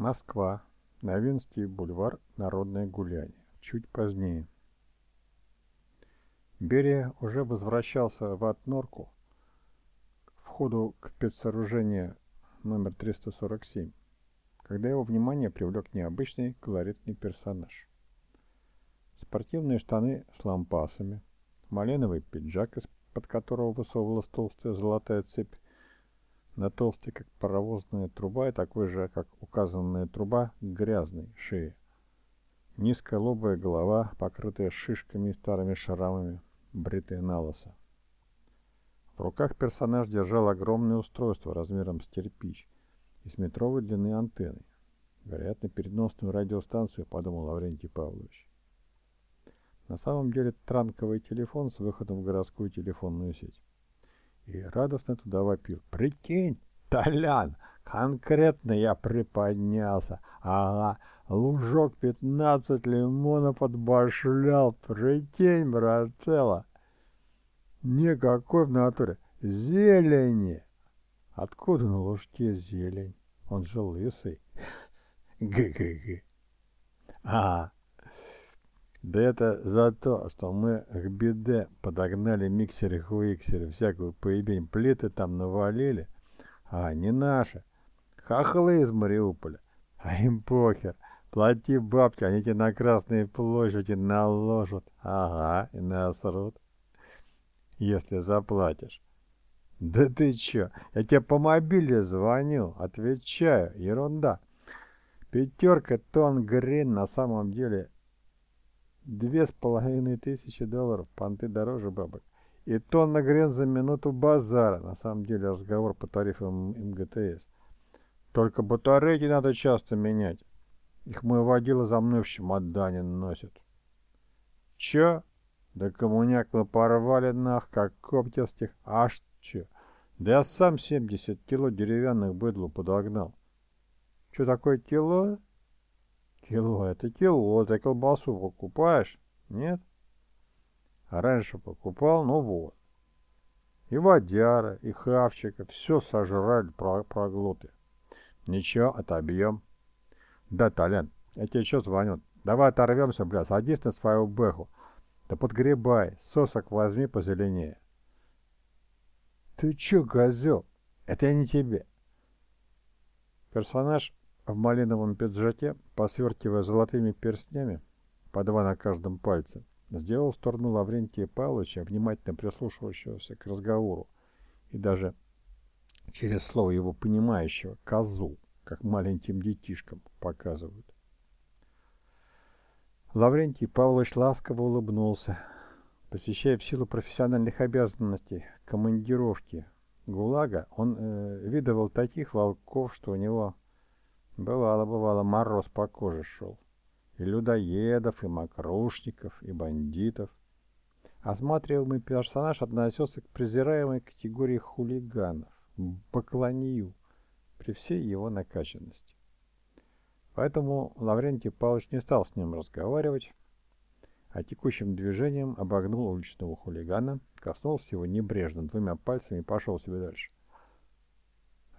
Москва. Новинский бульвар. Народное гуляние. Чуть позднее. Берия уже возвращался в Атнорку, к входу к спецсооружению номер 347, когда его внимание привлек необычный колоритный персонаж. Спортивные штаны с лампасами, малиновый пиджак, из-под которого высовывалась толстая золотая цепь, на толстой, как паровозная труба, и такой же, как указанная труба, грязной шеи. Низкая лобая голова, покрытая шишками и старыми шрамами, бритая на лосо. В руках персонаж держал огромное устройство размером с кирпич и с метровой длины антенной. Вероятно, переносную радиостанцию, подумал Лаврентий Павлович. На самом деле транковый телефон с выходом в городскую телефонную сеть и радостно туда вопил. «Прикинь, Толян, конкретно я приподнялся. Ага, лужок пятнадцать лимонов отбашлял. Прикинь, брателла. Никакой в натуре. Зелени. Откуда на лужке зелень? Он же лысый. Г-г-г. А, да это за то, что мы к беде подогнали миксеры-хуиксеры, всякую поебень, плиты там навалили. А, не наши. Хохлы из Мариуполя. А им похер. Плати бабки, они тебе на Красной площади наложат. Ага, и насрут. Если заплатишь. Да ты чё? Я тебе по мобиле звоню. Отвечаю. Ерунда. Пятерка тонн грин на самом деле Две с половиной тысячи долларов, понты дороже бабок. И тонна грен за минуту базара. На самом деле разговор по тарифам МГТС. Только батарейки надо часто менять. Их мой водила за мной в чемодане носит. Чё? Да коммуняк мы порвали нах, как коптевских. А что? Да я сам 70 кило деревянных быдлу подогнал. Что такое кило? Кило — это кило. Ты колбасу покупаешь? Нет? А раньше покупал, ну вот. И водяра, и хавчика, все сожрали про проглоты. Ничего, отобьем. Да, Толян, я тебе что звоню? Давай оторвемся, бля, садись на свою бэху. Да подгребай, сосок возьми позеленее. Ты че, козел? Это я не тебе. Персонаж в малиновом пиджаке, посвертывая золотыми перстнями, по два на каждом пальце, сделал в сторону Лаврентия Павловича, внимательно прислушивающегося к разговору, и даже через слово его понимающего, козу, как маленьким детишкам показывают. Лаврентий Павлович ласково улыбнулся, посещая в силу профессиональных обязанностей командировки ГУЛАГа, он э, видывал таких волков, что у него Бывало, бывало, мороз по коже шел. И людоедов, и мокрушников, и бандитов. Осматриваемый персонаж относился к презираемой категории хулиганов, бакланию, при всей его накачанности. Поэтому Лаврентий Павлович не стал с ним разговаривать, а текущим движением обогнул уличного хулигана, коснулся его небрежно двумя пальцами и пошел себе дальше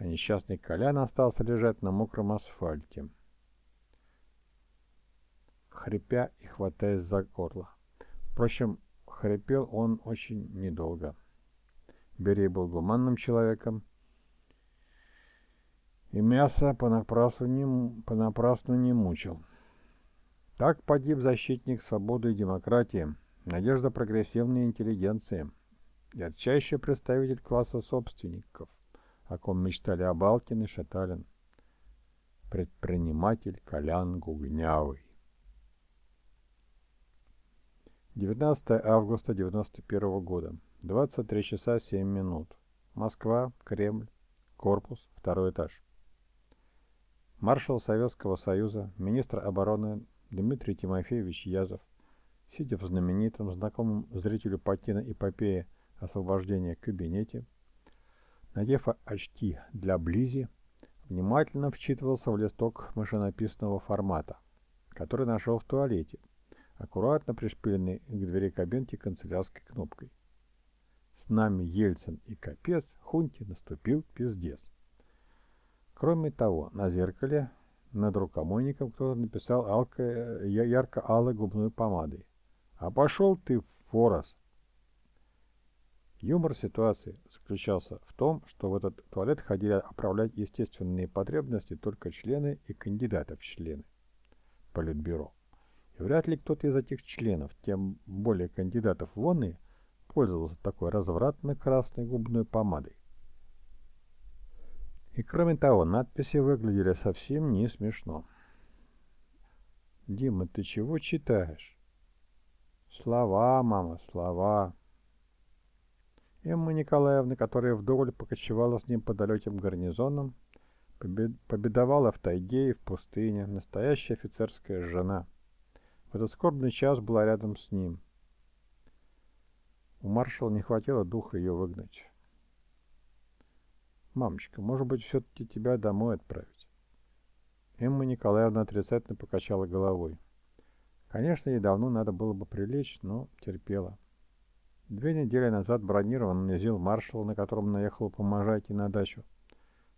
а несчастный Колян остался лежать на мокром асфальте, хрипя и хватаясь за горло. Впрочем, хрипел он очень недолго. Берей был гуманным человеком, и мясо понапрасну не, понапрасну не мучил. Так погиб защитник свободы и демократии, надежда прогрессивной интеллигенции, ярчайший представитель класса собственников, о ком мечтали Абалкин и Шаталин. Предприниматель Колян Гугнявый. 19 августа 91 года. 23 часа 7 минут. Москва, Кремль, корпус, второй этаж. Маршал Советского Союза, министр обороны Дмитрий Тимофеевич Язов, сидя в знаменитом, знакомом зрителю Патина эпопее освобождения кабинете, Надев очки для близи, внимательно вчитывался в листок машинописного формата, который нашел в туалете, аккуратно пришпиленный к двери кабинки канцелярской кнопкой. С нами Ельцин и Капец, Хунти наступил пиздец. Кроме того, на зеркале Над рукомойником кто-то написал ярко-алой губной помадой. «А пошел ты, Форос!» Юмор ситуации заключался в том, что в этот туалет ходили оправлять естественные потребности только члены и кандидаты в члены Политбюро. И вряд ли кто-то из этих членов, тем более кандидатов в онные, пользовался такой развратно-красной губной помадой. И кроме того, надписи выглядели совсем не смешно. «Дима, ты чего читаешь?» «Слова, мама, слова». Эмма Николаевна, которая вдоволь покочевала с ним по далеким гарнизонам, победовала в тайге и в пустыне, настоящая офицерская жена. В этот скорбный час была рядом с ним. У маршала не хватило духа ее выгнать. «Мамочка, может быть, все-таки тебя домой отправить?» Эмма Николаевна отрицательно покачала головой. Конечно, ей давно надо было бы прилечь, но терпела. Две недели назад бронированный зил маршал, на котором наехал по Можайке на дачу,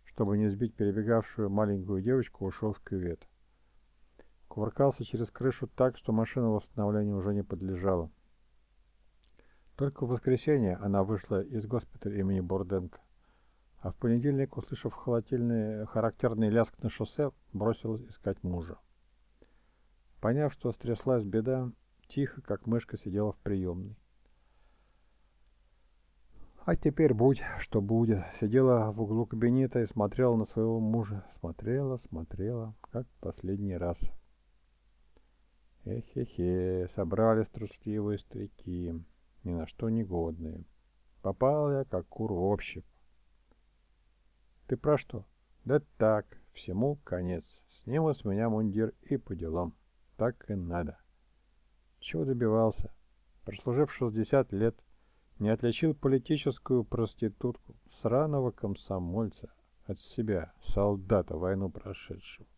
чтобы не сбить перебегавшую маленькую девочку, ушел в кювет. Кувыркался через крышу так, что машина восстановлению уже не подлежала. Только в воскресенье она вышла из госпиталя имени Борденко, а в понедельник, услышав холодильный характерный лязг на шоссе, бросилась искать мужа. Поняв, что стряслась беда, тихо, как мышка, сидела в приемной. А теперь будь, что будет. Сидела в углу кабинета и смотрела на своего мужа. Смотрела, смотрела, как последний раз. Эхе-хе, собрались трусливые старики, ни на что негодные. Попал я, как кур в общеп. Ты про что? Да так, всему конец. Сниму с меня мундир и по делам. Так и надо. Чего добивался? Прослужив 60 лет, не отличил политическую проститутку, сраного комсомольца от себя, солдата, войну прошедшего.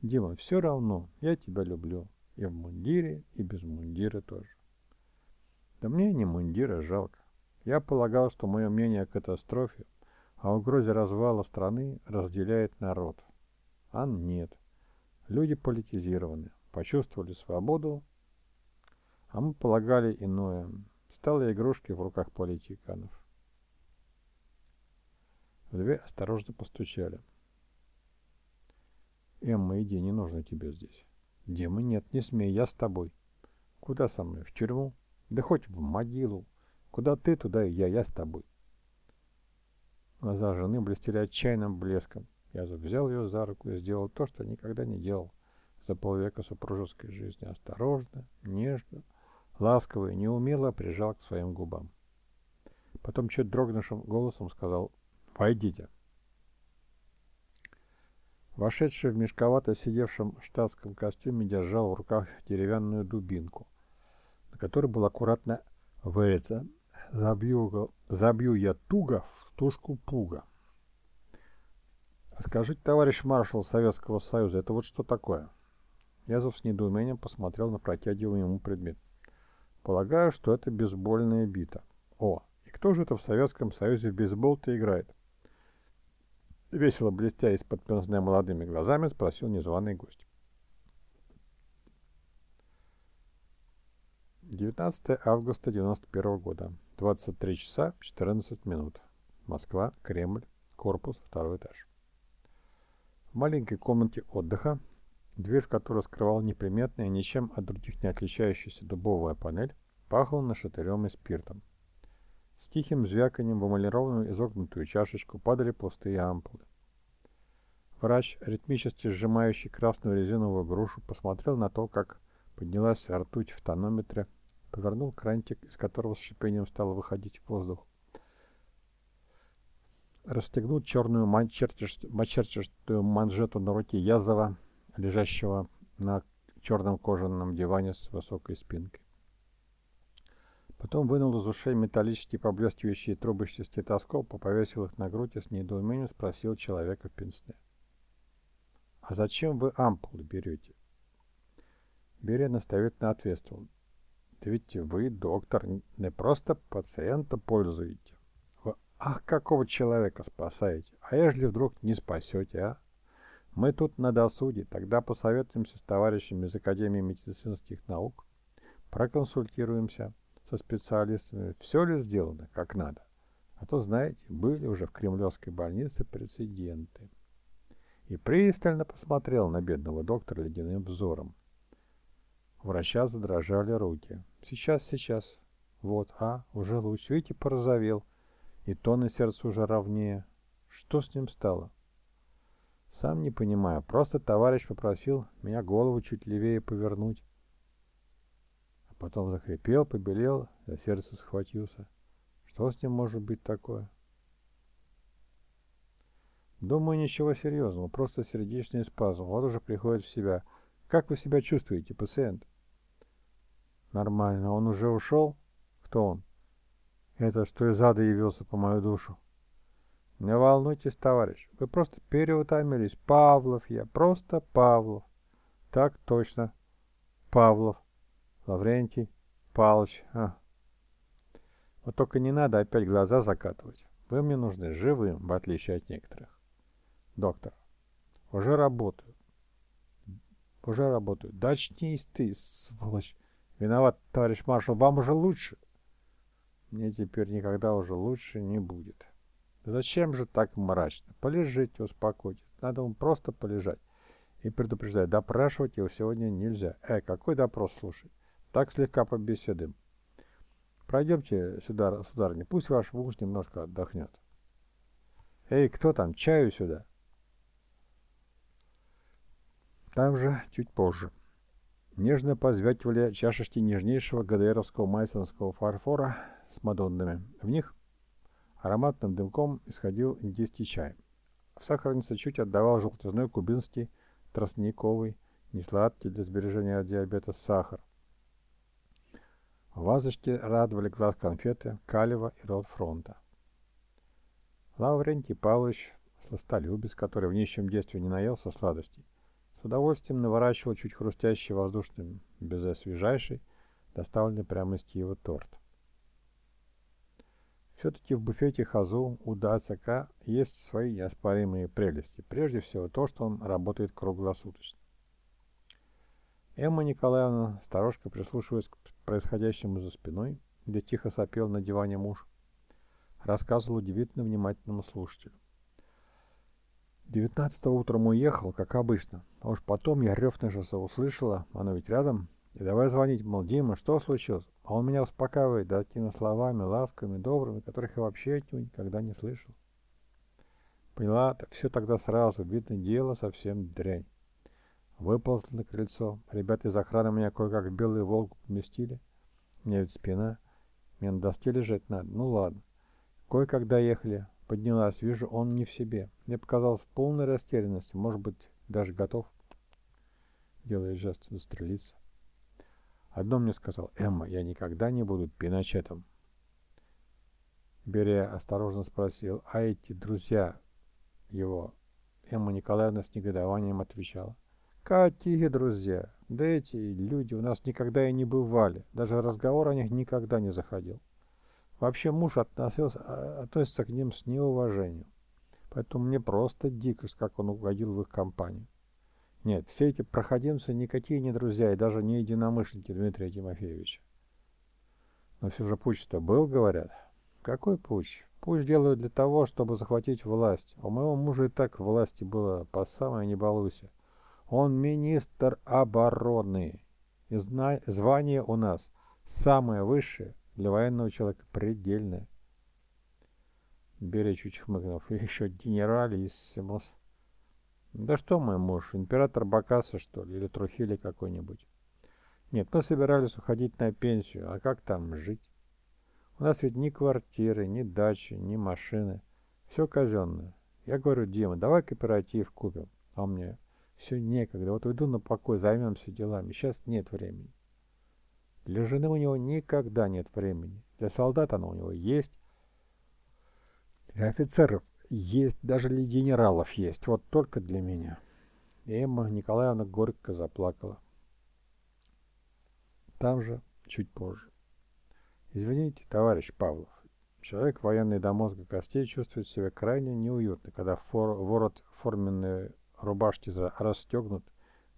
Дима, все равно, я тебя люблю. И в мундире, и без мундира тоже. Да мне не мундира жалко. Я полагал, что мое мнение о катастрофе, о угрозе развала страны разделяет народ. А нет. Люди политизированы, почувствовали свободу, а мы полагали иное стала игрушкой в руках политиканов. В дверь осторожно постучали. «Эмма, иди, не нужно тебе здесь». «Дима, нет, не смей, я с тобой». «Куда со мной? В тюрьму?» «Да хоть в могилу. Куда ты, туда и я, я с тобой». Глаза жены блестели отчаянным блеском. Я взял ее за руку и сделал то, что никогда не делал за полвека супружеской жизни. Осторожно, нежно, ласково и неумело прижал к своим губам. Потом чуть дрогнувшим голосом сказал «Войдите». Вошедший в мешковато сидевшем штатском костюме держал в руках деревянную дубинку, на которой был аккуратно вырезан «Забью, забью я туго в тушку пуга». «Скажите, товарищ маршал Советского Союза, это вот что такое?» Язов с недоумением посмотрел на протягиваемый ему предмет. Полагаю, что это бейсбольная бита. О, и кто же это в Советском Союзе в бейсбол-то играет? Весело блестя из-под пенсне молодыми глазами, спросил незваный гость. 19 августа 91 года. 23 часа 14 минут. Москва, Кремль, корпус, второй этаж. В маленькой комнате отдыха Дверь, в которую скрывал неприметная, ничем от других не отличающаяся дубовая панель, пахла нашатырем и спиртом. С тихим звяканием в эмалированную изогнутую чашечку падали пустые ампулы. Врач, ритмически сжимающий красную резиновую грушу, посмотрел на то, как поднялась ртуть в тонометре, повернул крантик, из которого с шипением стало выходить воздух. Расстегнул черную мачертистую манжету на руке Язова, лежащего на черном кожаном диване с высокой спинкой. Потом вынул из ушей металлические поблескивающие трубы стетоскопа, повесил их на грудь и с недоумением спросил человека в пенсне. «А зачем вы ампулы берете?» Берия наставительно ответствовал. «Да ведь вы, доктор, не просто пациента пользуете. Вы, ах, какого человека спасаете? А ежели вдруг не спасете, а? Мы тут на досуде, тогда посоветуемся с товарищами из Академии медицинских наук, проконсультируемся со специалистами, все ли сделано как надо. А то, знаете, были уже в Кремлевской больнице прецеденты. И пристально посмотрел на бедного доктора ледяным взором. У врача задрожали руки. Сейчас, сейчас. Вот, а, уже лучше. Видите, порозовел. И то на сердце уже ровнее. Что с ним стало? Сам не понимаю. Просто товарищ попросил меня голову чуть левее повернуть. А потом захрипел, побелел, за сердце схватился. Что с ним может быть такое? Думаю, ничего серьезного, просто сердечный спазм. Вот уже приходит в себя. Как вы себя чувствуете, пациент? Нормально. Он уже ушел? Кто он? Это что из ада явился по мою душу. Не волнуйтесь, товарищ. Вы просто переутомились. Павлов я. Просто Павлов. Так точно. Павлов. Лаврентий Павлович. А. Вот только не надо опять глаза закатывать. Вы мне нужны живым, в отличие от некоторых. Доктор. Уже работаю. Уже работаю. Да очнись ты, сволочь. Виноват, товарищ маршал, вам уже лучше. Мне теперь никогда уже лучше не будет. Зачем же так мрачно? Полежите, успокойтесь. Надо вам просто полежать. И предупреждать, допрашивать его сегодня нельзя. Э, какой допрос слушать? Так слегка побеседуем. Пройдемте сюда, сударыня, пусть ваш муж немножко отдохнет. Эй, кто там? Чаю сюда. Там же чуть позже. Нежно позвякивали чашечки нежнейшего ГДРовского майсонского фарфора с мадоннами. В них ароматным дымком исходил индийский чай. В сахарнице чуть отдавал желтизной кубинский тростниковый, несладкий для сбережения от диабета сахар. В вазочке радовали глаз конфеты Калева и Род фронта. Лаврентий Павлович, сластолюбец, который в нищем детстве не наелся сладостей, с удовольствием наворачивал чуть хрустящий воздушный безе свежайший, доставленный прямо из Киева торт. Все-таки в буфете Хазу у ДАЦК есть свои неоспоримые прелести. Прежде всего то, что он работает круглосуточно. Эмма Николаевна, сторожка прислушиваясь к происходящему за спиной, где тихо сопел на диване муж, рассказывал удивительно внимательному слушателю. Девятнадцатого утром уехал, как обычно. А уж потом я рев на услышала, оно ведь рядом. И давай звонить, мол, Дима, что случилось? А он меня успокаивает, да, такими словами, ласками, добрыми, которых я вообще от него никогда не слышал. Поняла, так все тогда сразу, видно, дело совсем дрянь. Выползли на крыльцо. Ребята из охраны меня кое-как в белую «Волгу» поместили. У меня ведь спина. Мне на доске лежать надо. Ну ладно. Кое-как доехали. Поднялась. Вижу, он не в себе. Мне показалось в полной растерянности. Может быть, даже готов. Делая жест застрелиться. Одно мне сказал. Эмма, я никогда не буду пиночетом. Берия осторожно спросил. А эти друзья его? Эмма Николаевна с негодованием отвечала. Какие друзья? Да эти люди у нас никогда и не бывали. Даже разговор о них никогда не заходил. Вообще муж относился, а, относится к ним с неуважением. Поэтому мне просто дикость, как он угодил в их компанию. Нет, все эти проходимцы никакие не друзья и даже не единомышленники Дмитрия Тимофеевича. Но все же путь-то был, говорят. Какой путь? Путь делают для того, чтобы захватить власть. У моего мужа и так власти было по самой не балуйся. Он министр обороны. И звание у нас самое высшее, для военного человека предельное. Берия чуть хмыкнув. Еще генералиссимус. Да что мой муж, император Бакаса, что ли, или Трухили какой-нибудь? Нет, мы собирались уходить на пенсию, а как там жить? У нас ведь ни квартиры, ни дачи, ни машины. Все казенное. Я говорю, Дима, давай кооператив купим. А мне, все некогда. Вот уйду на покой, займемся делами. Сейчас нет времени. Для жены у него никогда нет времени. Для солдат оно у него есть. Для офицеров есть. Даже для генералов есть. Вот только для меня. Эмма Николаевна горько заплакала. Там же, чуть позже. Извините, товарищ Павлов. Человек, военный до мозга костей, чувствует себя крайне неуютно, когда фор, ворот форменной рубашки расстегнут,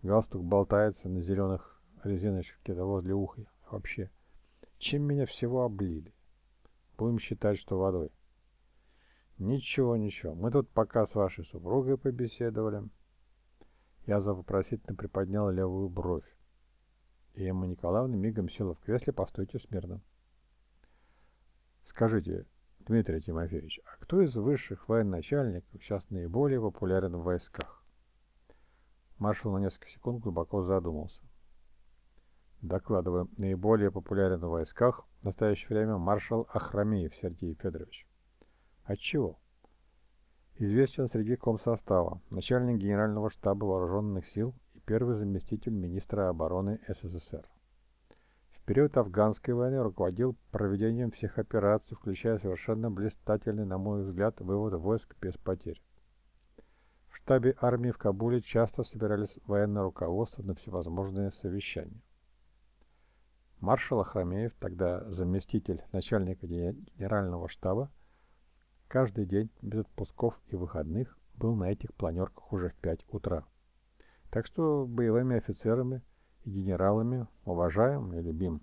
галстук болтается на зеленых резиночках где-то возле уха. Вообще, чем меня всего облили? Будем считать, что водой. Ничего, ничего. Мы тут пока с вашей супругой побеседовали. Я вопросительно приподнял левую бровь. И Эмма Николаевна мигом села в кресле «Постойте смирно». Скажите, Дмитрий Тимофеевич, а кто из высших военачальников сейчас наиболее популярен в войсках? Маршал на несколько секунд глубоко задумался. Докладываю, наиболее популярен в войсках в настоящее время маршал Ахрамеев Сергей Федорович. Отчего? Известен среди комсостава, начальник Генерального штаба Вооруженных сил и первый заместитель министра обороны СССР. В период афганской войны руководил проведением всех операций, включая совершенно блистательный, на мой взгляд, вывод войск без потерь. В штабе армии в Кабуле часто собирались военное руководство на всевозможные совещания. Маршал Ахрамеев, тогда заместитель начальника генерального штаба, Каждый день, без отпусков и выходных, был на этих планерках уже в 5 утра. Так что боевыми офицерами и генералами уважаем и любим.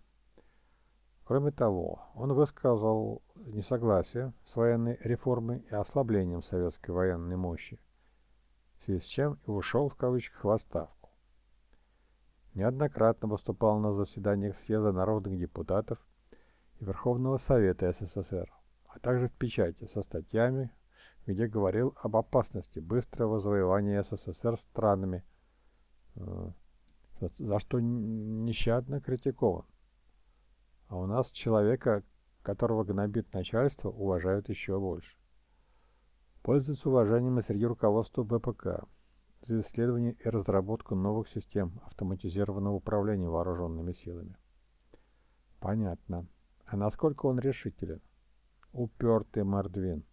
Кроме того, он высказал несогласие с военной реформой и ослаблением советской военной мощи, в связи с чем и ушел в кавычках в отставку. Неоднократно выступал на заседаниях Съезда народных депутатов и Верховного Совета СССР а также в печати со статьями, где говорил об опасности быстрого завоевания СССР странами, э, за что нещадно критикован. А у нас человека, которого гнобит начальство, уважают еще больше. Пользуется уважением и среди руководства БПК за исследование и разработку новых систем автоматизированного управления вооруженными силами. Понятно. А насколько он решителен? Упертый мордвин.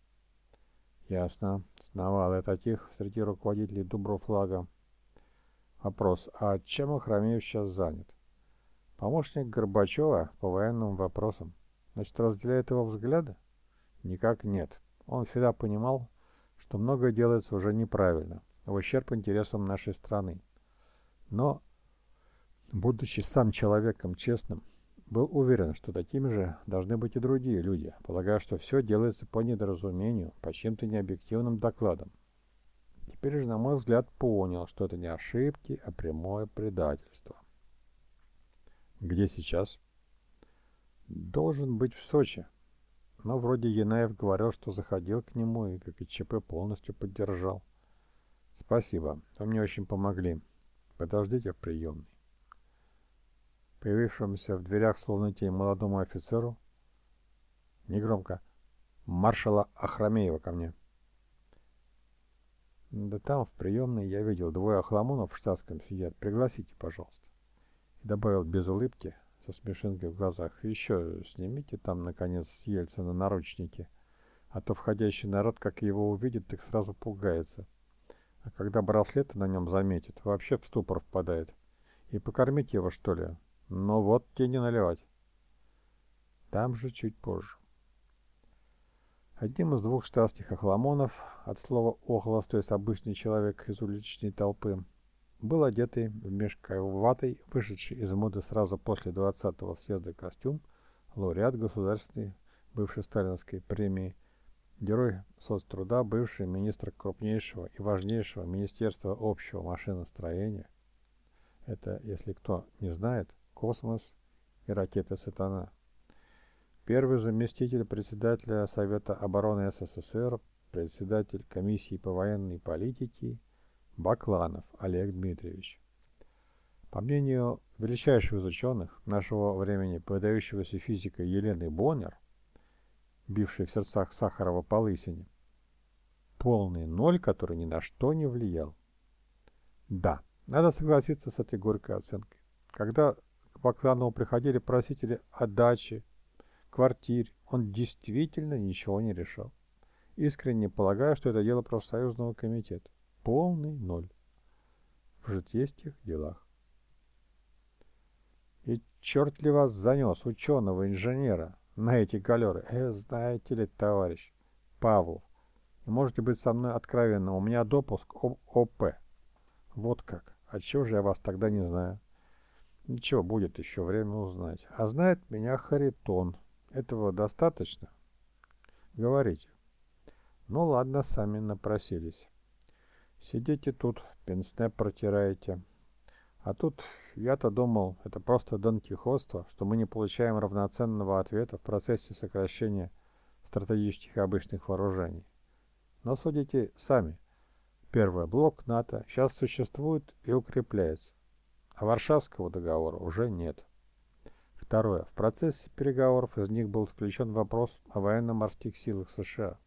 Ясно. Сновало таких среди руководителей Дуброфлага. Вопрос. А чем Ахрамеев сейчас занят? Помощник Горбачева по военным вопросам. Значит, разделяет его взгляды? Никак нет. Он всегда понимал, что многое делается уже неправильно, в ущерб интересам нашей страны. Но, будучи сам человеком честным, был уверен, что такими же должны быть и другие люди, полагая, что все делается по недоразумению, по чем-то необъективным докладам. Теперь же, на мой взгляд, понял, что это не ошибки, а прямое предательство. Где сейчас? Должен быть в Сочи. Но вроде Янаев говорил, что заходил к нему и, как и ЧП, полностью поддержал. Спасибо, вы мне очень помогли. Подождите в приемной появившемуся в дверях словно тень молодому офицеру, негромко, маршала Ахрамеева ко мне. Да там, в приемной, я видел двое охламонов в штатском сидят. Пригласите, пожалуйста. И добавил без улыбки, со смешинкой в глазах. Еще снимите там, наконец, с Ельцина наручники. А то входящий народ, как его увидит, так сразу пугается. А когда браслеты на нем заметит, вообще в ступор впадает. И покормите его, что ли, но тебе не наливать. Там же чуть позже. Одним из двух штатских охламонов, от слова «охлос», то есть обычный человек из уличной толпы, был одетый в мешковатый, вышедший из моды сразу после 20-го съезда костюм, лауреат государственной бывшей сталинской премии, герой соцтруда, бывший министр крупнейшего и важнейшего Министерства общего машиностроения. Это, если кто не знает, космос и ракеты «Сатана». Первый заместитель председателя Совета обороны СССР, председатель комиссии по военной политике Бакланов Олег Дмитриевич. По мнению величайших из ученых нашего времени, выдающегося физика Елены Боннер, бившей в сердцах Сахарова по лысине, полный ноль, который ни на что не влиял. Да, надо согласиться с этой горькой оценкой. Когда Бакланову приходили просители о даче, квартире. Он действительно ничего не решал. Искренне полагаю, что это дело профсоюзного комитета. Полный ноль в житейских делах. И черт ли вас занес, ученого, инженера, на эти галеры? Э, знаете ли, товарищ Павлов, можете быть со мной откровенным, у меня допуск ОП, Вот как. А чего же я вас тогда не знаю? Ничего, будет еще время узнать. А знает меня Харитон. Этого достаточно? Говорите. Ну ладно, сами напросились. Сидите тут, пенсне протираете. А тут я-то думал, это просто донкихотство, что мы не получаем равноценного ответа в процессе сокращения стратегических обычных вооружений. Но судите сами. Первый блок НАТО сейчас существует и укрепляется, а Варшавского договора уже нет. Второе. В процессе переговоров из них был исключен вопрос о военно-морских силах США,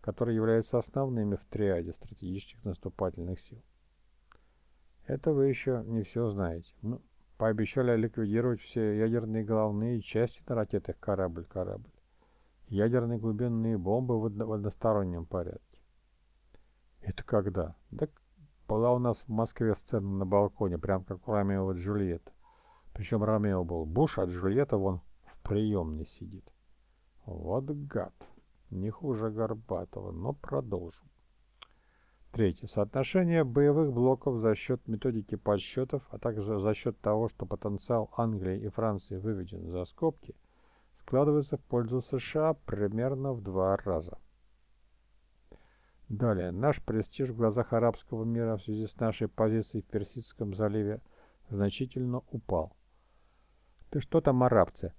которые являются основными в триаде стратегических наступательных сил. Это вы еще не все знаете. Мы пообещали ликвидировать все ядерные головные части на ракетах «Корабль-корабль», ядерные глубинные бомбы в одностороннем порядке. Это когда? Да была у нас в Москве сцена на балконе, прям как у Ромео и Джульетта. Причем Ромео был Буш, а Джульетта вон в приемне сидит. Вот гад. Не хуже Горбатова, но продолжим. Третье. Соотношение боевых блоков за счет методики подсчетов, а также за счет того, что потенциал Англии и Франции выведен за скобки, складывается в пользу США примерно в два раза. Далее. Наш престиж в глазах арабского мира в связи с нашей позицией в Персидском заливе значительно упал. Ты что там, арабцы?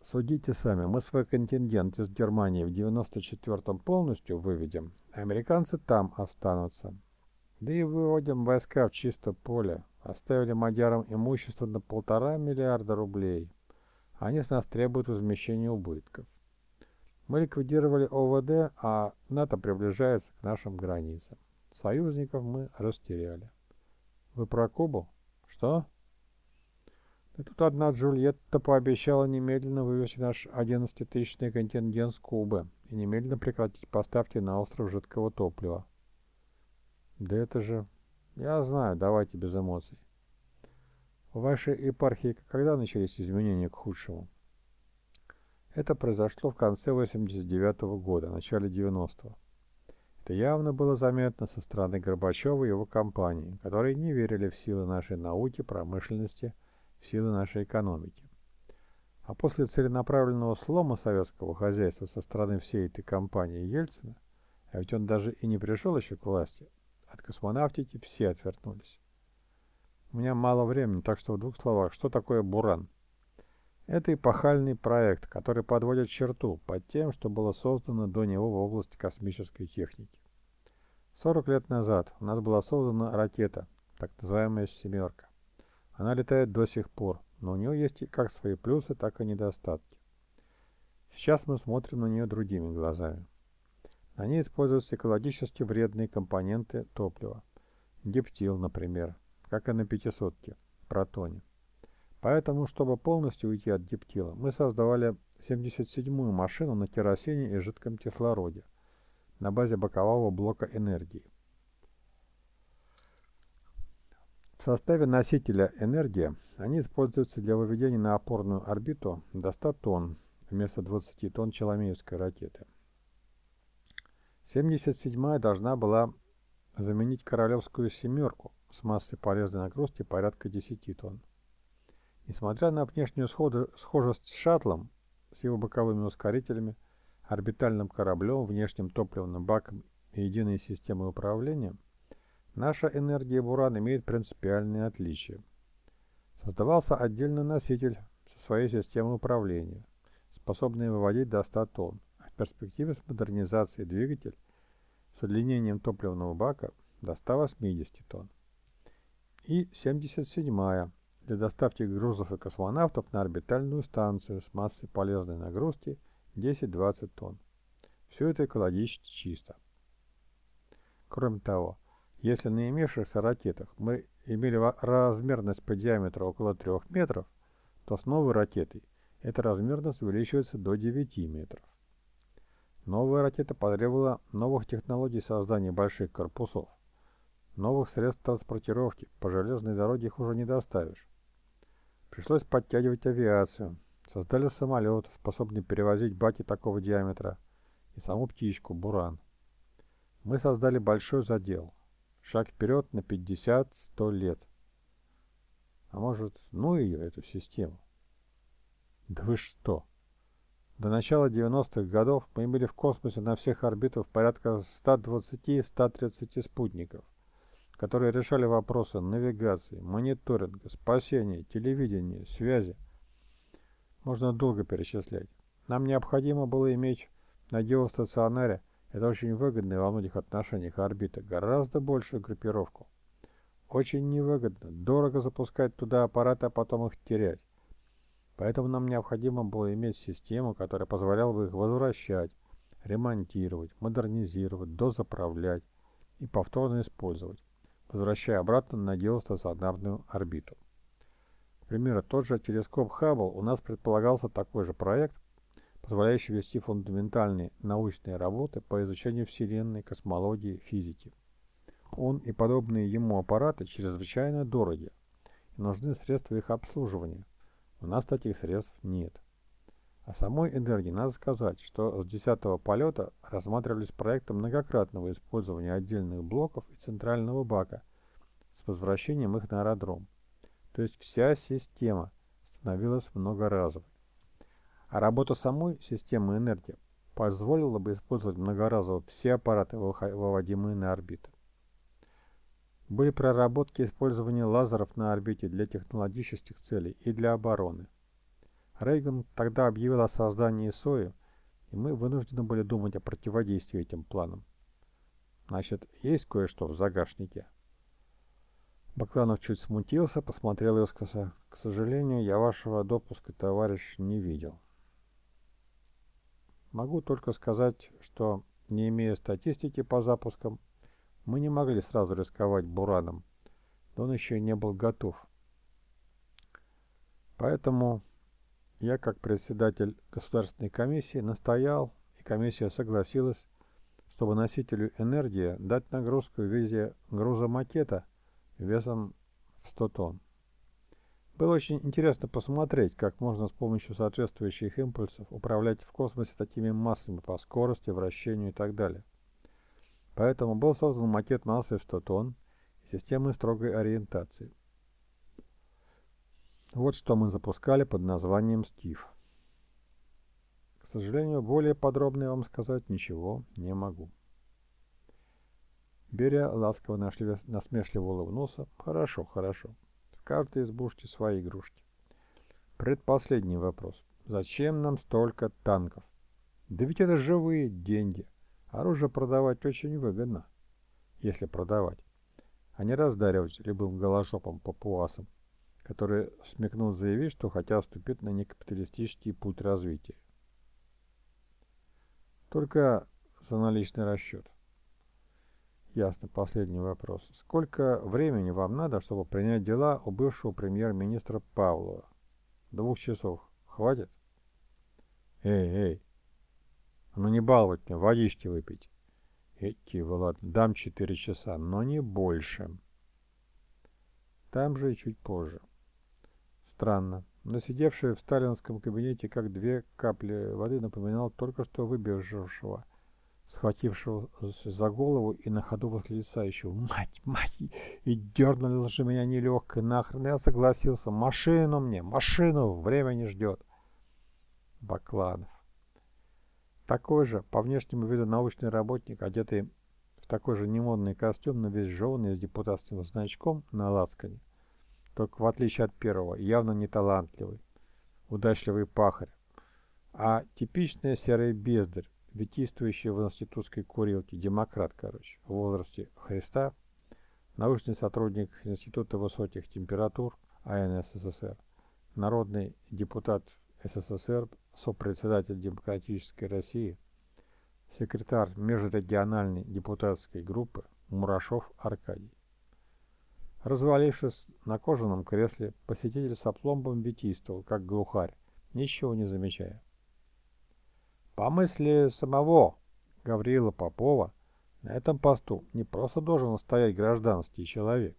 Судите сами. Мы свой контингент из Германии в 94-м полностью выведем. Американцы там останутся. Да и выводим войска в чисто поле. Оставили мадярам имущество на полтора миллиарда рублей. Они с нас требуют возмещения убытков. Мы ликвидировали ОВД, а НАТО приближается к нашим границам. Союзников мы растеряли. Вы про Кубу? Что? Да тут одна Джульетта пообещала немедленно вывести наш 11-тысячный контингент с Кубы и немедленно прекратить поставки на остров жидкого топлива. Да это же... Я знаю, давайте без эмоций. В вашей епархии когда начались изменения к худшему? Это произошло в конце 89 -го года, начале 90-го. Это явно было заметно со стороны Горбачева и его компании, которые не верили в силы нашей науки, промышленности, в силы нашей экономики. А после целенаправленного слома советского хозяйства со стороны всей этой компании Ельцина, а ведь он даже и не пришел еще к власти, от космонавтики все отвернулись. У меня мало времени, так что в двух словах, что такое «Буран»? Это эпохальный проект, который подводит черту под тем, что было создано до него в области космической техники. 40 лет назад у нас была создана ракета, так называемая «семерка». Она летает до сих пор, но у нее есть как свои плюсы, так и недостатки. Сейчас мы смотрим на нее другими глазами. На ней используются экологически вредные компоненты топлива. Гептил, например, как и на пятисотке, протоне. Поэтому, чтобы полностью уйти от гептила, мы создавали 77-ю машину на керосине и жидком кислороде на базе бокового блока энергии. В составе носителя энергия они используются для выведения на опорную орбиту до 100 тонн вместо 20 тонн Челомеевской ракеты. 77-я должна была заменить королевскую «семерку» с массой полезной нагрузки порядка 10 тонн. Несмотря на внешнюю схожесть с шаттлом, с его боковыми ускорителями, орбитальным кораблем, внешним топливным баком и единой системой управления, наша энергия Буран имеет принципиальные отличия. Создавался отдельный носитель со своей системой управления, способный выводить до 100 тонн, а в перспективе с модернизацией двигателя с удлинением топливного бака до 180 тонн. И 77-я для доставки грузов и космонавтов на орбитальную станцию с массой полезной нагрузки 10-20 тонн. Все это экологически чисто. Кроме того, если на имевшихся ракетах мы имели размерность по диаметру около 3 метров, то с новой ракетой эта размерность увеличивается до 9 метров. Новая ракета потребовала новых технологий создания больших корпусов. Новых средств транспортировки по железной дороге их уже не доставишь. Пришлось подтягивать авиацию. Создали самолет, способный перевозить баки такого диаметра, и саму птичку, буран. Мы создали большой задел. Шаг вперед на 50-100 лет. А может, ну ее, эту систему? Да вы что? До начала 90-х годов мы имели в космосе на всех орбитах порядка 120-130 спутников, которые решали вопросы навигации, мониторинга, спасения, телевидения, связи. Можно долго перечислять. Нам необходимо было иметь на геостационаре, это очень выгодная во многих отношениях орбита, гораздо большую группировку. Очень невыгодно, дорого запускать туда аппараты, а потом их терять. Поэтому нам необходимо было иметь систему, которая позволяла бы их возвращать, ремонтировать, модернизировать, дозаправлять и повторно использовать, возвращая обратно на геостационарную орбиту. К примеру, тот же телескоп Хаббл у нас предполагался такой же проект, позволяющий вести фундаментальные научные работы по изучению Вселенной, космологии, физики. Он и подобные ему аппараты чрезвычайно дороги, и нужны средства их обслуживания, у нас таких средств нет. О самой энергии надо сказать, что с 10 полета рассматривались проекты многократного использования отдельных блоков и центрального бака с возвращением их на аэродром. То есть вся система становилась многоразовой. А работа самой системы энергии позволила бы использовать многоразово все аппараты, выводимые на орбиту. Были проработки использования лазеров на орбите для технологических целей и для обороны. Рейган тогда объявил о создании СОИ, и мы вынуждены были думать о противодействии этим планам. Значит, есть кое-что в загашнике. Бакланов чуть смутился, посмотрел искоса. К сожалению, я вашего допуска, товарищ, не видел. Могу только сказать, что, не имея статистики по запускам, мы не могли сразу рисковать Бураном, но он еще не был готов. Поэтому я, как председатель Государственной комиссии, настоял, и комиссия согласилась, чтобы носителю энергии дать нагрузку в виде груза макета весом в 100 тонн. Было очень интересно посмотреть, как можно с помощью соответствующих импульсов управлять в космосе такими массами по скорости, вращению и так далее. Поэтому был создан макет массой в 100 тонн и системы строгой ориентации. Вот что мы запускали под названием «Стив». К сожалению, более подробно я вам сказать ничего не могу. Беря ласково насмешливо улыбнулся. «Хорошо, хорошо. В каждой избушке свои игрушки. Предпоследний вопрос. Зачем нам столько танков? Да ведь это живые деньги. Оружие продавать очень выгодно, если продавать, а не раздаривать любым голожопым папуасам, которые смекнут заявить, что хотят вступить на некапиталистический путь развития. Только за наличный расчет. Ясно, последний вопрос. Сколько времени вам надо, чтобы принять дела у бывшего премьер-министра Павлова? Двух часов. Хватит? Эй, эй, ну не баловать меня, водички выпить. Эти, Влад, дам четыре часа, но не больше. Там же и чуть позже. Странно, но сидевший в сталинском кабинете как две капли воды напоминал только что выбежавшего, схватившего за голову и на ходу восклицающего «Мать, мать!» и дернули же меня нелегко, нахрен я согласился. Машину мне, машину, время не ждет. Бакланов. Такой же, по внешнему виду научный работник, одетый в такой же немодный костюм, но весь жеванный с депутатским значком на лацкане. Только в отличие от первого, явно не талантливый, удачливый пахарь, а типичная серая бездарь, витийствующий в институтской курилке, демократ, короче, в возрасте Христа, научный сотрудник Института высоких температур АНССР, народный депутат СССР сопредседатель Демократической России, секретарь межрегиональной депутатской группы Мурашов Аркадий. Развалившись на кожаном кресле, посетитель с опломбом витийствовал, как глухарь, ничего не замечая. По мысли самого Гавриила Попова, на этом посту не просто должен стоять гражданский человек,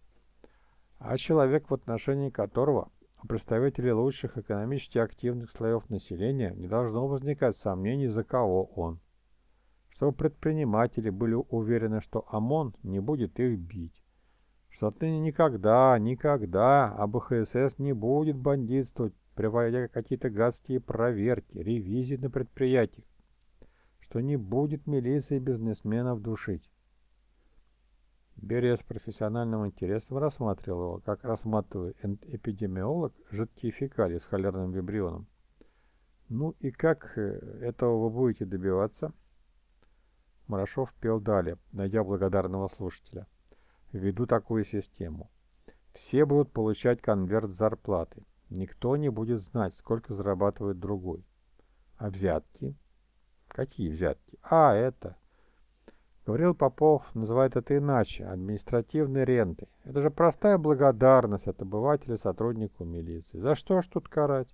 а человек, в отношении которого у представителей лучших экономически активных слоев населения не должно возникать сомнений, за кого он. чтобы предприниматели были уверены, что ОМОН не будет их бить, что отныне никогда, никогда АБХСС не будет бандитствовать, проводя какие-то гадские проверки, ревизии на предприятиях, что не будет милиции бизнесменов душить. Берия с профессиональным интересом рассматривал его, как рассматривает эпидемиолог жидкие фекалии с холерным вибрионом. Ну и как э, этого вы будете добиваться? Марашов пел далее, найдя благодарного слушателя. Введу такую систему. Все будут получать конверт зарплаты. Никто не будет знать, сколько зарабатывает другой. А взятки? Какие взятки? А, это. Говорил Попов, называет это иначе, административной рентой. Это же простая благодарность от обывателя сотруднику милиции. За что ж тут карать?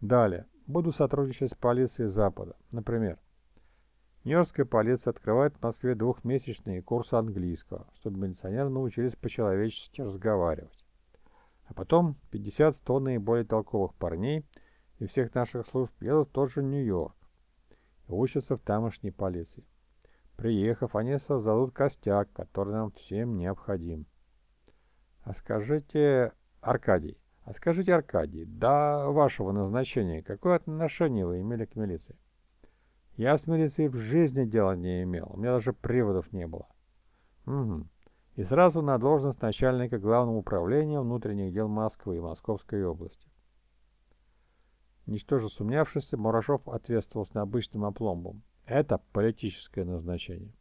Далее. Буду сотрудничать с полицией Запада. Например, Нью-Йоркская полиция открывает в Москве двухмесячные курсы английского, чтобы милиционеры научились по-человечески разговаривать. А потом 50-100 наиболее толковых парней и всех наших служб едут в тот же Нью-Йорк и учатся в тамошней полиции. Приехав, они создадут костяк, который нам всем необходим. А скажите, Аркадий, а скажите, Аркадий, до вашего назначения какое отношение вы имели к милиции? Я с милицией в жизни дела не имел, у меня даже приводов не было. Угу. И сразу на должность начальника Главного управления внутренних дел Москвы и Московской области. Ничтоже сумнявшись, Мурашов ответствовал с необычным опломбом. Это политическое назначение.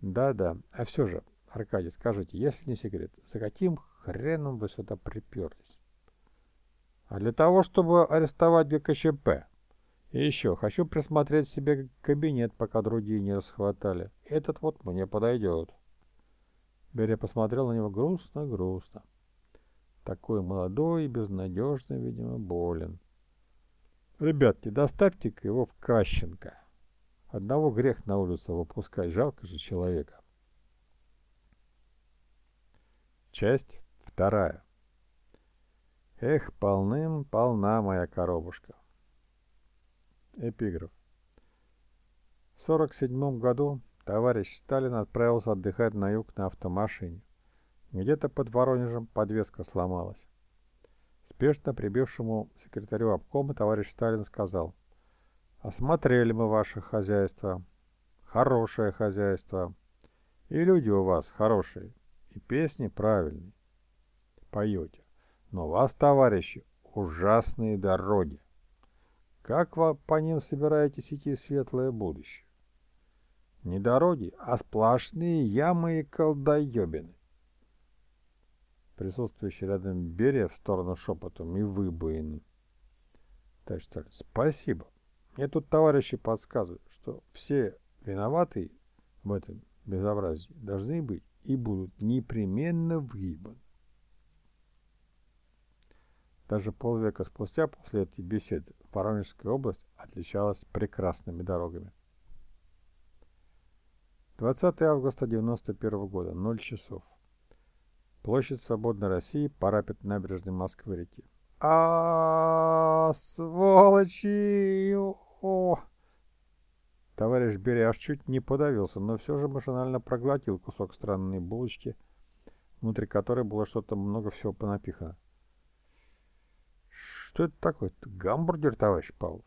Да-да, а все же, Аркадий, скажите, если не секрет, за каким хреном вы сюда приперлись? А для того, чтобы арестовать ГКЧП. И еще, хочу присмотреть себе кабинет, пока другие не расхватали. Этот вот мне подойдет. Берия посмотрел на него грустно-грустно. Такой молодой и безнадежный, видимо, болен. Ребятки, доставьте-ка его в Кащенко. Одного грех на улицу выпускать, жалко же человека. Часть вторая. Эх, полным-полна моя коробушка. Эпиграф. В 1947 году товарищ Сталин отправился отдыхать на юг на автомашине. Где-то под Воронежем подвеска сломалась. Спешно прибившему секретарю обкома товарищ Сталин сказал, «Осмотрели мы ваше хозяйство. Хорошее хозяйство. И люди у вас хорошие. И песни правильные. Поете. Но у вас, товарищи, ужасные дороги. Как вы по ним собираетесь идти в светлое будущее? Не дороги, а сплошные ямы и колдоебины. Присутствующий рядом Берия в сторону шепотом и выбоины. Так что, спасибо. Мне тут товарищи подсказывают, что все виноватые в этом безобразии должны быть и будут непременно выебаны. Даже полвека спустя после этой беседы Воронежская область отличалась прекрасными дорогами. 20 августа 1991 года, 0 часов. Площадь Свободной России, парапет набережной Москвы-реки. а сволочи! О! Товарищ Берия аж чуть не подавился, но все же машинально проглотил кусок странной булочки, внутри которой было что-то много всего понапихано. Что это такое? -то? Гамбургер, товарищ Павлов.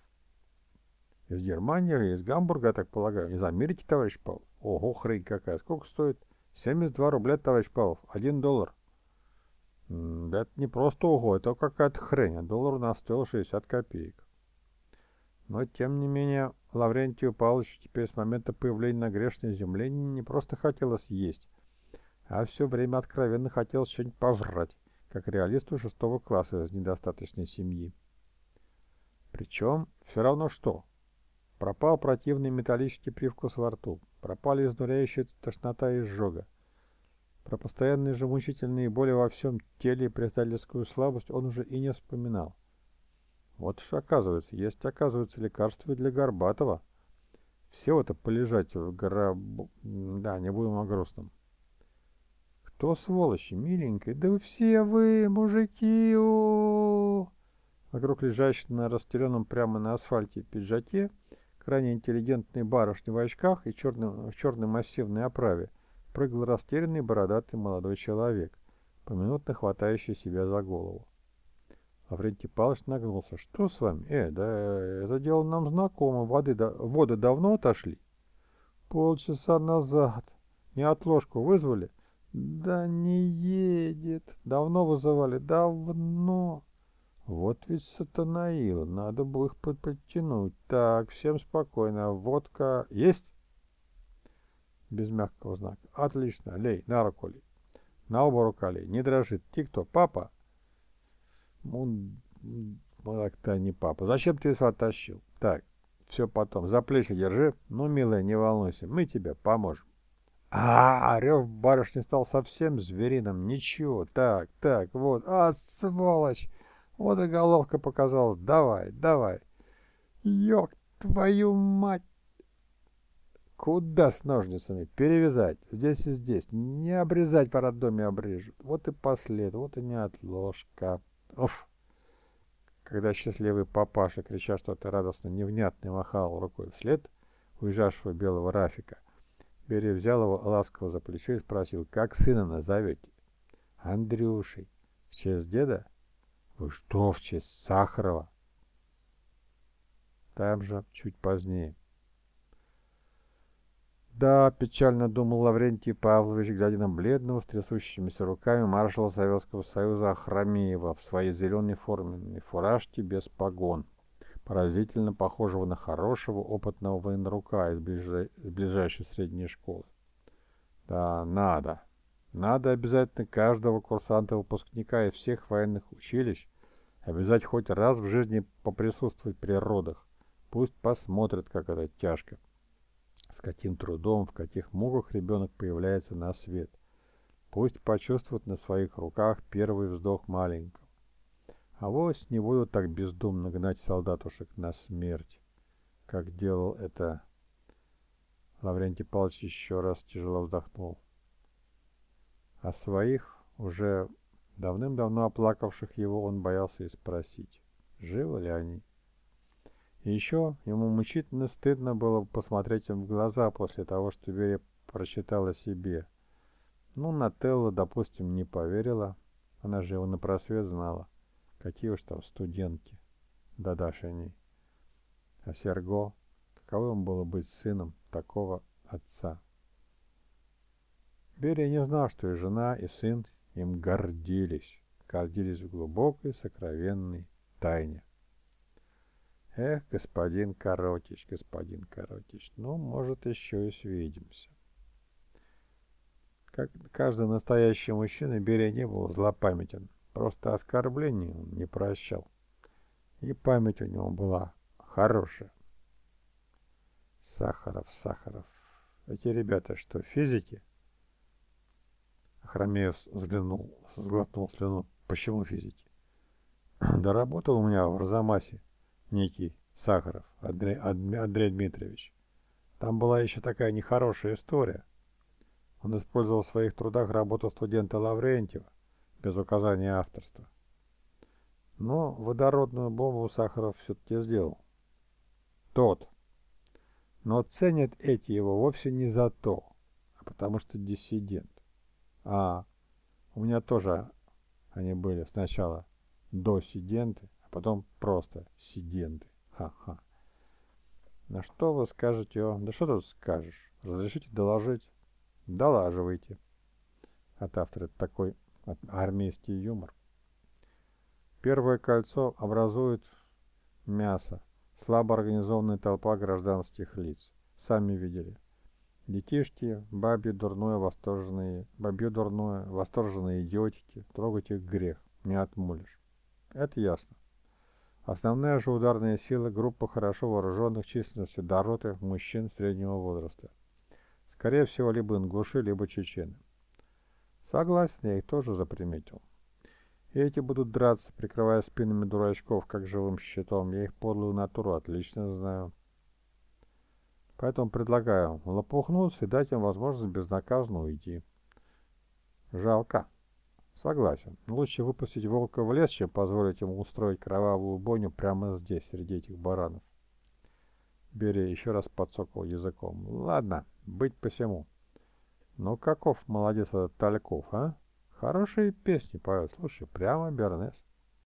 Из Германии или из Гамбурга, я так полагаю. Из Америки, товарищ Павлов. Ого, хрень какая. Сколько стоит? 72 рубля, товарищ Павлов. Один доллар. Да это не просто ого, это какая-то хрень. А доллар у нас стоил 60 копеек. Но, тем не менее, Лаврентию Павловичу теперь с момента появления на грешной земле не просто хотелось есть, а все время откровенно хотелось что-нибудь пожрать как реалисту шестого класса из недостаточной семьи. Причем все равно что. Пропал противный металлический привкус во рту, пропали изнуряющая тошнота и изжога. Про постоянные же мучительные боли во всем теле и предательскую слабость он уже и не вспоминал. Вот что оказывается, есть, оказывается, лекарства и для Горбатова. Всего-то полежать в гробу... Да, не будем о грустном. Кто сволочи, миленькая? Да вы все вы, мужики, о, Вокруг лежащей на расстеленном прямо на асфальте пиджаке крайне интеллигентной барышни в очках и черном, в черной массивной оправе, прыгал растерянный бородатый молодой человек, поминутно хватающий себя за голову. Лаврентий Павлович нагнулся. «Что с вами? Э, да это дело нам знакомо. Воды, да, воды давно отошли?» «Полчаса назад. Не отложку вызвали?» «Да не едет. Давно вызывали. Давно». «Вот ведь сатанаил. Надо бы их подтянуть. Так, всем спокойно. Водка есть?» Без мягкого знака. «Отлично. Лей, на руку лей. На оба рука лей. Не дрожит. Ты кто? Папа?» Он, так-то не папа. Зачем ты его оттащил? Так, все потом. За плечи держи. Ну, милая, не волнуйся. Мы тебе поможем. А, рев барышни стал совсем звериным. Ничего. Так, так, вот. А, сволочь! Вот и головка показалась. Давай, давай. Ёк, твою мать! Куда с ножницами? Перевязать. Здесь и здесь. Не обрезать по роддоме обрежут. Вот и послед, вот и неотложка. Уф! Когда счастливый папаша, крича что-то радостно невнятное, махал рукой вслед уезжавшего белого Рафика, Берия взял его ласково за плечо и спросил, как сына назовете? Андрюшей. В честь деда? Вы что, в честь Сахарова? Там же, чуть позднее. Да, печально думал Лаврентий Павлович, глядя на бледного с трясущимися руками маршала Советского Союза Ахрамеева в своей зеленой форменной фуражке без погон, поразительно похожего на хорошего опытного военрука из, ближай... из ближайшей средней школы. Да, надо. Надо обязательно каждого курсанта-выпускника из всех военных училищ обязать хоть раз в жизни поприсутствовать при родах. Пусть посмотрят, как это тяжко с каким трудом, в каких муках ребенок появляется на свет. Пусть почувствует на своих руках первый вздох маленького. А вось не будут так бездумно гнать солдатушек на смерть, как делал это... Лаврентий Павлович еще раз тяжело вздохнул. А своих, уже давным-давно оплакавших его, он боялся и спросить, живы ли они. И еще ему мучительно стыдно было посмотреть им в глаза после того, что Вере прочитала себе. Ну, Нателла, допустим, не поверила. Она же его на просвет знала. Какие уж там студентки. Да Даша они. А Серго, каковым было быть сыном такого отца? Берия не знал, что и жена, и сын им гордились. Гордились в глубокой, сокровенной тайне. Эх, господин Коротич, господин Коротич, ну, может, еще и свидимся. Как каждый настоящий мужчина, Берия не был злопамятен. Просто оскорблений он не прощал. И память у него была хорошая. Сахаров, Сахаров. Эти ребята что, физики? Хромеев взглянул, сглотнул слюну. Почему физики? Да работал у меня в Арзамасе некий Сахаров Андрей, Андрей Дмитриевич. Там была еще такая нехорошая история. Он использовал в своих трудах работу студента Лаврентьева без указания авторства. Но водородную бомбу Сахаров все-таки сделал. Тот. Но ценят эти его вовсе не за то, а потому что диссидент. А, у меня тоже они были сначала досиденты, потом просто сиденты. Ха-ха. На что вы скажете? О, да что тут скажешь? Разрешите доложить? Долаживайте. От автора такой армейский юмор. Первое кольцо образует мясо. Слабо организованная толпа гражданских лиц. Сами видели. Детишки, бабье дурное, восторженные, бабье дурное, восторженные идиотики. Трогать их грех, не отмолишь. Это ясно. Основная же ударная сила – группа хорошо вооруженных численностью до роты мужчин среднего возраста. Скорее всего, либо ингуши, либо чечены. Согласен, я их тоже заприметил. И эти будут драться, прикрывая спинами дурачков, как живым щитом. Я их подлую натуру отлично знаю. Поэтому предлагаю лопухнуться и дать им возможность безнаказанно уйти. Жалко. Согласен. Лучше выпустить волка в лес, чем позволить ему устроить кровавую бойню прямо здесь, среди этих баранов. Берия еще раз подсокал языком. Ладно, быть посему. Ну каков молодец этот Тальков, а? Хорошие песни поет, слушай, прямо Бернес.